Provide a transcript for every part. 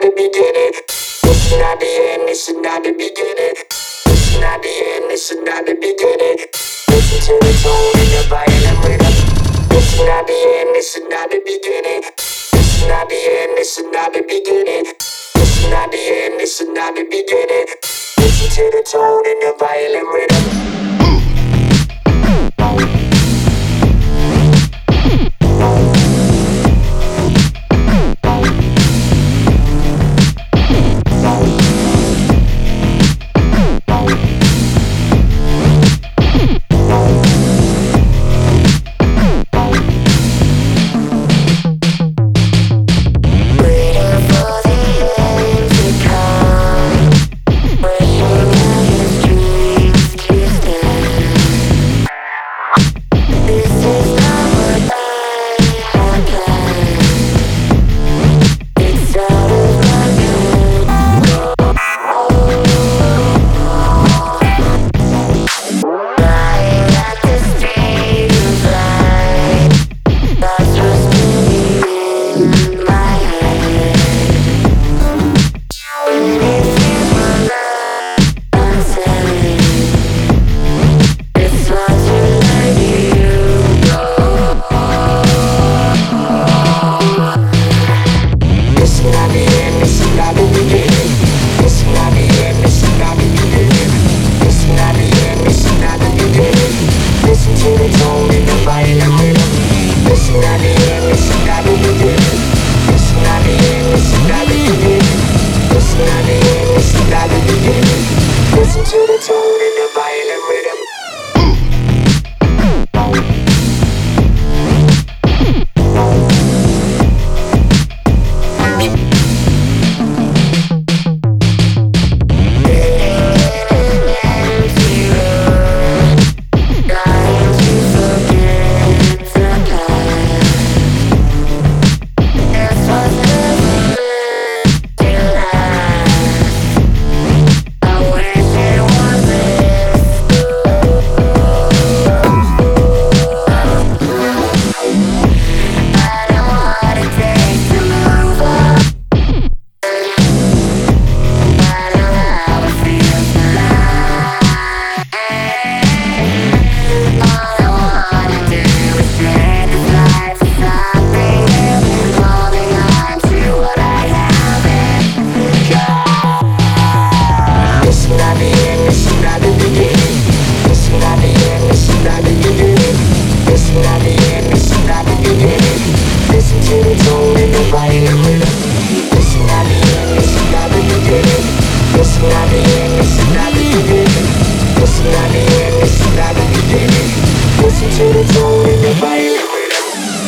the beginning. This is not the end, this is not the beginning. This is not the end, this is not the beginning. Listen to the tone and the violent rhythm. This is not the end, this is not the beginning. This is not the end, this is not the beginning. This is not the end, this is not the beginning. Listen to the tone and the violent rhythm.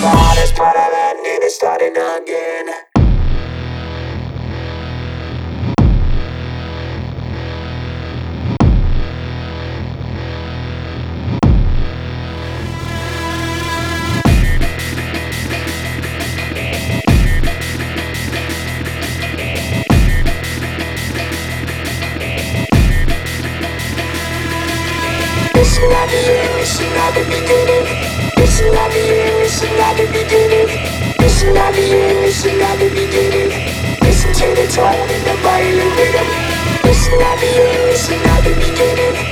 The hardest part of starting again. Is not the end, is not the beginning. Is not the end. Listen to the tone and the. This is not the beginning.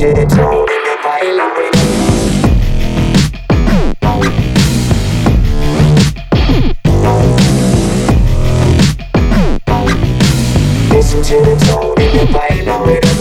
To the tone and the violent to the tone in the vibe, now us.